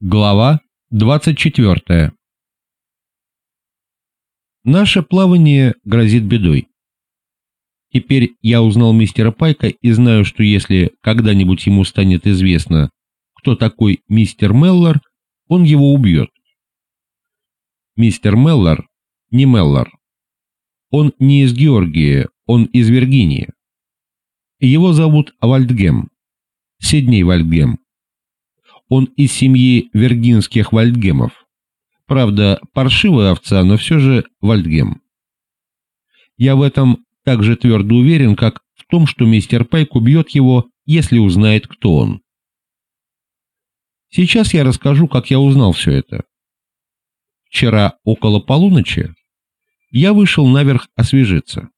Глава 24 Наше плавание грозит бедой. Теперь я узнал мистера Пайка и знаю, что если когда-нибудь ему станет известно, кто такой мистер Меллар, он его убьет. Мистер Меллар не Меллар. Он не из Георгии, он из Виргинии. Его зовут Вальдгем, Сидней Вальдгем. Он из семьи вергинских вальдгемов. Правда, паршивая овца, но все же вальдгем. Я в этом так же твердо уверен, как в том, что мистер Пайк убьет его, если узнает, кто он. Сейчас я расскажу, как я узнал все это. Вчера около полуночи я вышел наверх освежиться.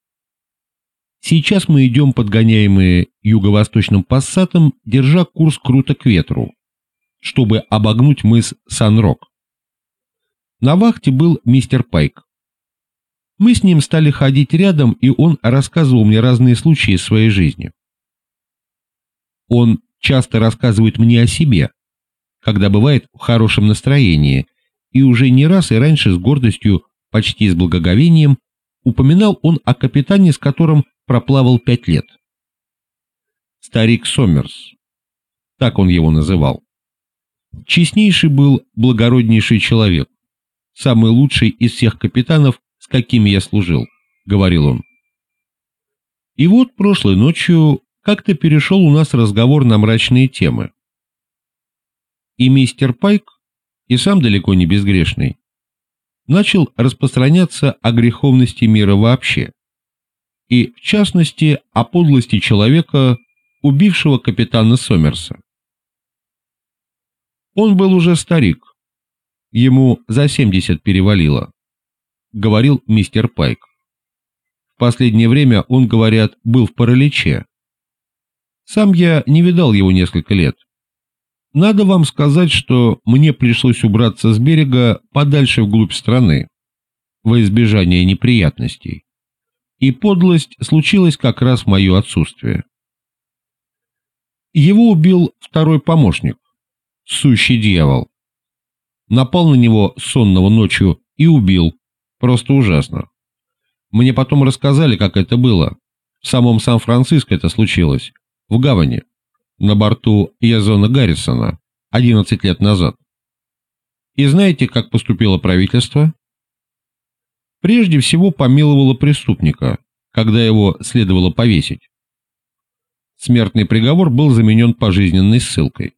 Сейчас мы идем подгоняемые юго-восточным пассатом, держа курс круто к ветру чтобы обогнуть мыс Сан-Рок. На вахте был мистер Пайк. Мы с ним стали ходить рядом, и он рассказывал мне разные случаи своей жизни. Он часто рассказывает мне о себе, когда бывает в хорошем настроении, и уже не раз и раньше с гордостью, почти с благоговением, упоминал он о капитане, с которым проплавал пять лет. Старик Сомерс, так он его называл. Честнейший был благороднейший человек, самый лучший из всех капитанов, с какими я служил, — говорил он. И вот прошлой ночью как-то перешел у нас разговор на мрачные темы. И мистер Пайк, и сам далеко не безгрешный, начал распространяться о греховности мира вообще, и, в частности, о подлости человека, убившего капитана Сомерса. Он был уже старик. Ему за 70 перевалило, говорил мистер Пайк. В последнее время, он, говорят, был в параличе. Сам я не видал его несколько лет. Надо вам сказать, что мне пришлось убраться с берега подальше вглубь страны, во избежание неприятностей. И подлость случилась как раз в мое отсутствие. Его убил второй помощник, сущий дьявол. Напал на него сонного ночью и убил. Просто ужасно. Мне потом рассказали, как это было. В самом Сан-Франциско это случилось. В гавани. На борту Язона Гаррисона. 11 лет назад. И знаете, как поступило правительство? Прежде всего помиловало преступника, когда его следовало повесить. Смертный приговор был заменен пожизненной ссылкой.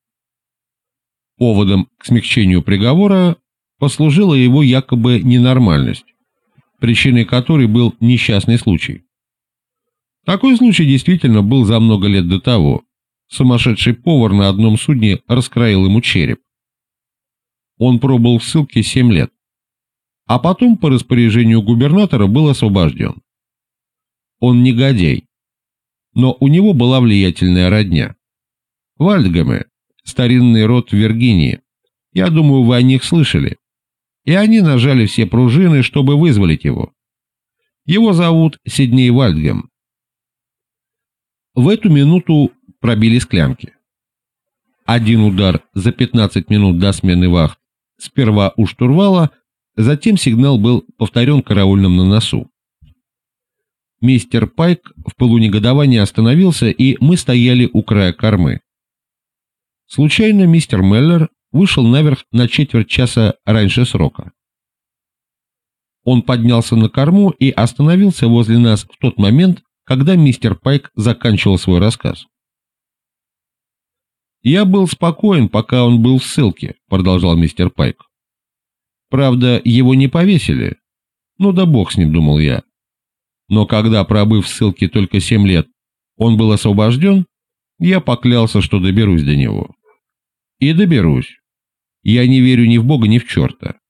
Поводом к смягчению приговора послужила его якобы ненормальность, причиной которой был несчастный случай. Такой случай действительно был за много лет до того. Сумасшедший повар на одном судне раскроил ему череп. Он пробыл в ссылке 7 лет, а потом по распоряжению губернатора был освобожден. Он негодяй, но у него была влиятельная родня. Вальдгаме, старинный род Виргинии. Я думаю, вы о них слышали. И они нажали все пружины, чтобы вызволить его. Его зовут Сидней Вальдгем. В эту минуту пробили склянки. Один удар за 15 минут до смены вахт сперва у штурвала, затем сигнал был повторен караульным на носу. Мистер Пайк в полунегодовании остановился, и мы стояли у края кормы. Случайно мистер Меллер вышел наверх на четверть часа раньше срока. Он поднялся на корму и остановился возле нас в тот момент, когда мистер Пайк заканчивал свой рассказ. «Я был спокоен, пока он был в ссылке», — продолжал мистер Пайк. «Правда, его не повесили. Ну да бог с ним, думал я. Но когда, пробыв в ссылке только семь лет, он был освобожден, я поклялся, что доберусь до него. И доберусь. Я не верю ни в Бога, ни в черта.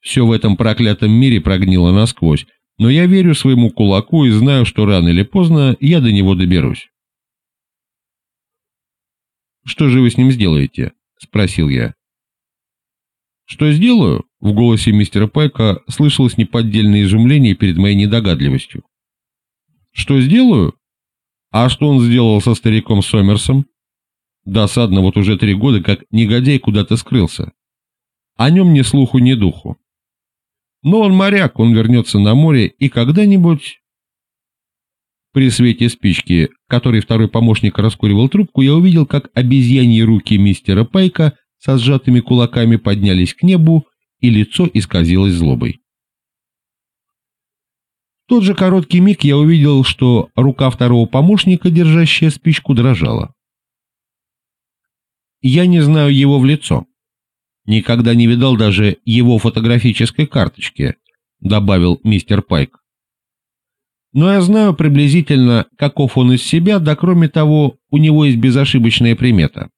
Все в этом проклятом мире прогнило насквозь, но я верю своему кулаку и знаю, что рано или поздно я до него доберусь. «Что же вы с ним сделаете?» — спросил я. «Что сделаю?» — в голосе мистера Пайка слышалось неподдельное изумление перед моей недогадливостью. «Что сделаю? А что он сделал со стариком Сомерсом?» Досадно вот уже три года, как негодяй куда-то скрылся. О нем ни слуху, ни духу. Но он моряк, он вернется на море и когда-нибудь... При свете спички, которой второй помощник раскуривал трубку, я увидел, как обезьяньи руки мистера Пайка со сжатыми кулаками поднялись к небу, и лицо исказилось злобой. В тот же короткий миг я увидел, что рука второго помощника, держащая спичку, дрожала. Я не знаю его в лицо. Никогда не видал даже его фотографической карточки, добавил мистер Пайк. Но я знаю приблизительно, каков он из себя, да кроме того, у него есть безошибочная примета.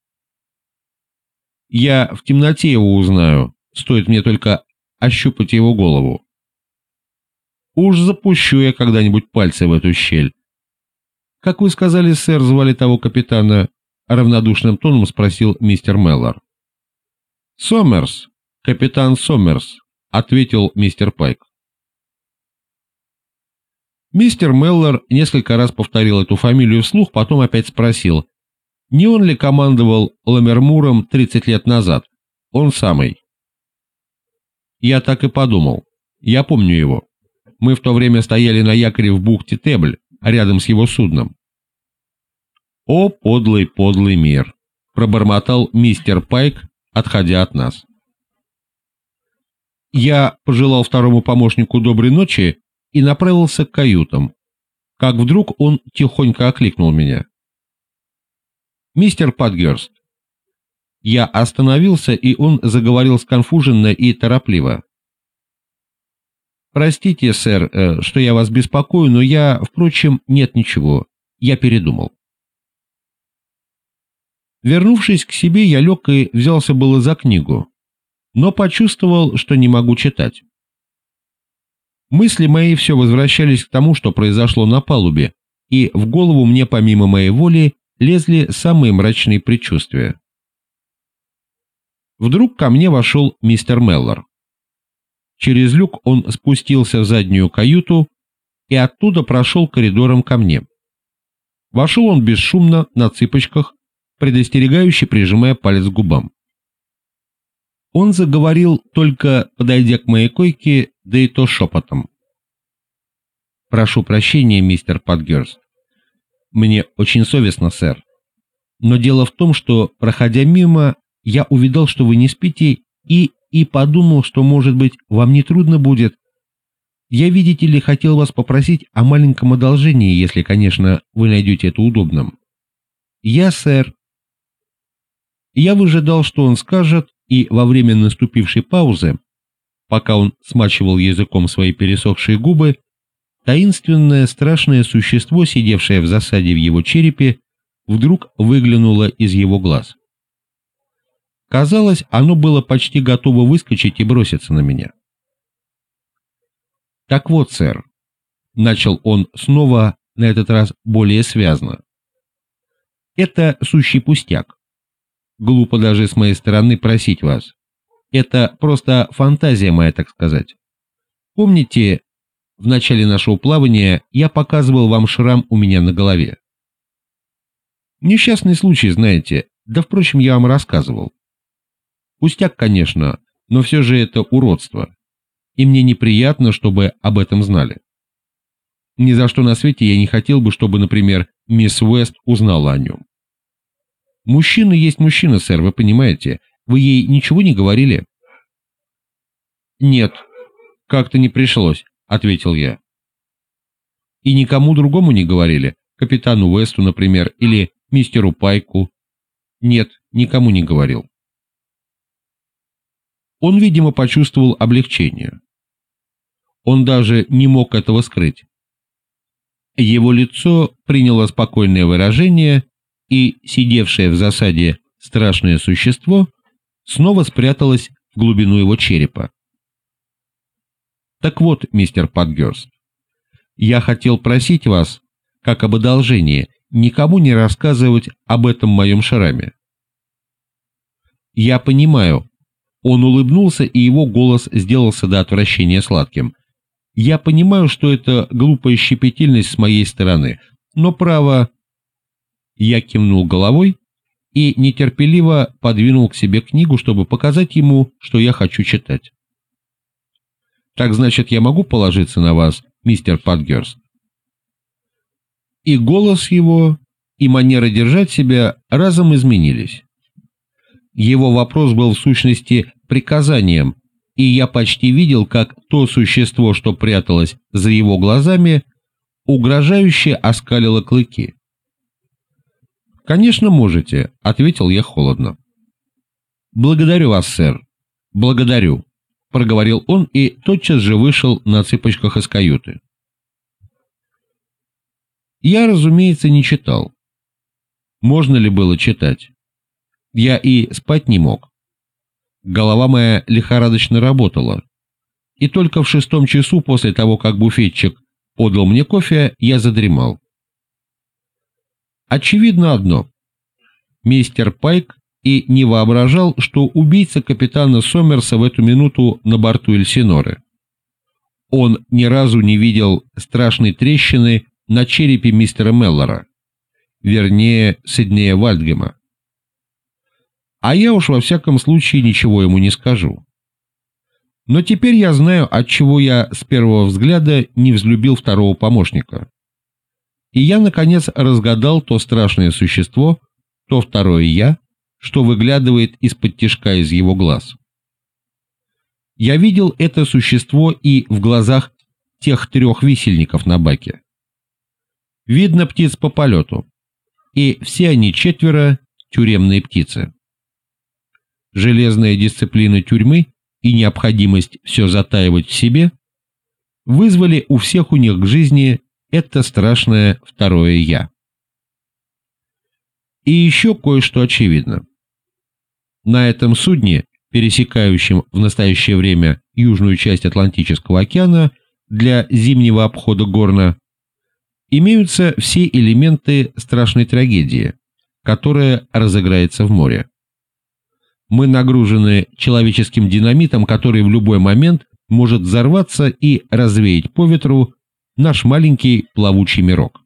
Я в темноте его узнаю, стоит мне только ощупать его голову. Уж запущу я когда-нибудь пальцы в эту щель. Как вы сказали, сэр, звали того капитана? Равнодушным тоном спросил мистер Меллор. Сомерс, капитан Сомерс, ответил мистер Пайк. Мистер Меллор несколько раз повторил эту фамилию вслух, потом опять спросил, не он ли командовал Ламермуром 30 лет назад? Он самый. Я так и подумал. Я помню его. Мы в то время стояли на якоре в бухте Тебль, рядом с его судном. «О, подлый, подлый мир!» — пробормотал мистер Пайк, отходя от нас. Я пожелал второму помощнику доброй ночи и направился к каютам, как вдруг он тихонько окликнул меня. «Мистер Падгерст». Я остановился, и он заговорил сконфуженно и торопливо. «Простите, сэр, э, что я вас беспокою, но я, впрочем, нет ничего. Я передумал». Вернувшись к себе, я лег и взялся было за книгу, но почувствовал, что не могу читать. Мысли мои все возвращались к тому, что произошло на палубе, и в голову мне помимо моей воли лезли самые мрачные предчувствия. Вдруг ко мне вошел мистер Меллор. Через люк он спустился в заднюю каюту и оттуда прошел коридором ко мне. Вошел он бесшумно, на цыпочках, предостерегающе прижимая палец к губам. Он заговорил, только подойдя к моей койке, да и то шепотом. «Прошу прощения, мистер Патгерст. Мне очень совестно, сэр. Но дело в том, что, проходя мимо, я увидал, что вы не спите, и, и подумал, что, может быть, вам не трудно будет. Я, видите ли, хотел вас попросить о маленьком одолжении, если, конечно, вы найдете это удобным. Я, сэр. Я выжидал, что он скажет, и во время наступившей паузы, пока он смачивал языком свои пересохшие губы, Таинственное страшное существо, сидевшее в засаде в его черепе, вдруг выглянуло из его глаз. Казалось, оно было почти готово выскочить и броситься на меня. «Так вот, сэр», — начал он снова, на этот раз более связно. «Это сущий пустяк. Глупо даже с моей стороны просить вас. Это просто фантазия моя, так сказать. Помните, в начале нашего плавания я показывал вам шрам у меня на голове. Несчастный случай, знаете, да, впрочем, я вам рассказывал. Пустяк, конечно, но все же это уродство, и мне неприятно, чтобы об этом знали. Ни за что на свете я не хотел бы, чтобы, например, мисс Уэст узнала о нем. Мужчина есть мужчина, сэр, вы понимаете. Вы ей ничего не говорили? Нет, как-то не пришлось ответил я. И никому другому не говорили, капитану Уэсту, например, или мистеру Пайку. Нет, никому не говорил. Он, видимо, почувствовал облегчение. Он даже не мог этого скрыть. Его лицо приняло спокойное выражение, и сидевшее в засаде страшное существо снова спряталось в глубину его черепа. Так вот, мистер Патгерст, я хотел просить вас, как об одолжении, никому не рассказывать об этом моем шраме. Я понимаю. Он улыбнулся, и его голос сделался до отвращения сладким. Я понимаю, что это глупая щепетильность с моей стороны, но право... Я кивнул головой и нетерпеливо подвинул к себе книгу, чтобы показать ему, что я хочу читать. «Так значит, я могу положиться на вас, мистер Патгерст?» И голос его, и манера держать себя разом изменились. Его вопрос был в сущности приказанием, и я почти видел, как то существо, что пряталось за его глазами, угрожающе оскалило клыки. «Конечно, можете», — ответил я холодно. «Благодарю вас, сэр. Благодарю», — проговорил он и тотчас же вышел на цыпочках из каюты. Я, разумеется, не читал. Можно ли было читать? Я и спать не мог. Голова моя лихорадочно работала. И только в шестом часу после того, как буфетчик подал мне кофе, я задремал. Очевидно одно. Мистер Пайк и не воображал, что убийца капитана Сомерса в эту минуту на борту Эльсиноры. Он ни разу не видел страшной трещины на черепе мистера Меллора, вернее, Сиднея Вальдгема. А я уж во всяком случае ничего ему не скажу. Но теперь я знаю, от чего я с первого взгляда не взлюбил второго помощника. И я, наконец, разгадал то страшное существо, то второе «я», что выглядывает из-под тишка из его глаз. Я видел это существо и в глазах тех трех висельников на баке. Видно птиц по полету, и все они четверо тюремные птицы железная дисциплина тюрьмы и необходимость все затаивать в себе вызвали у всех у них к жизни это страшное второе «я». И еще кое-что очевидно. На этом судне, пересекающем в настоящее время южную часть Атлантического океана для зимнего обхода Горна, имеются все элементы страшной трагедии, которая разыграется в море мы нагружены человеческим динамитом, который в любой момент может взорваться и развеять по ветру наш маленький плавучий мирок.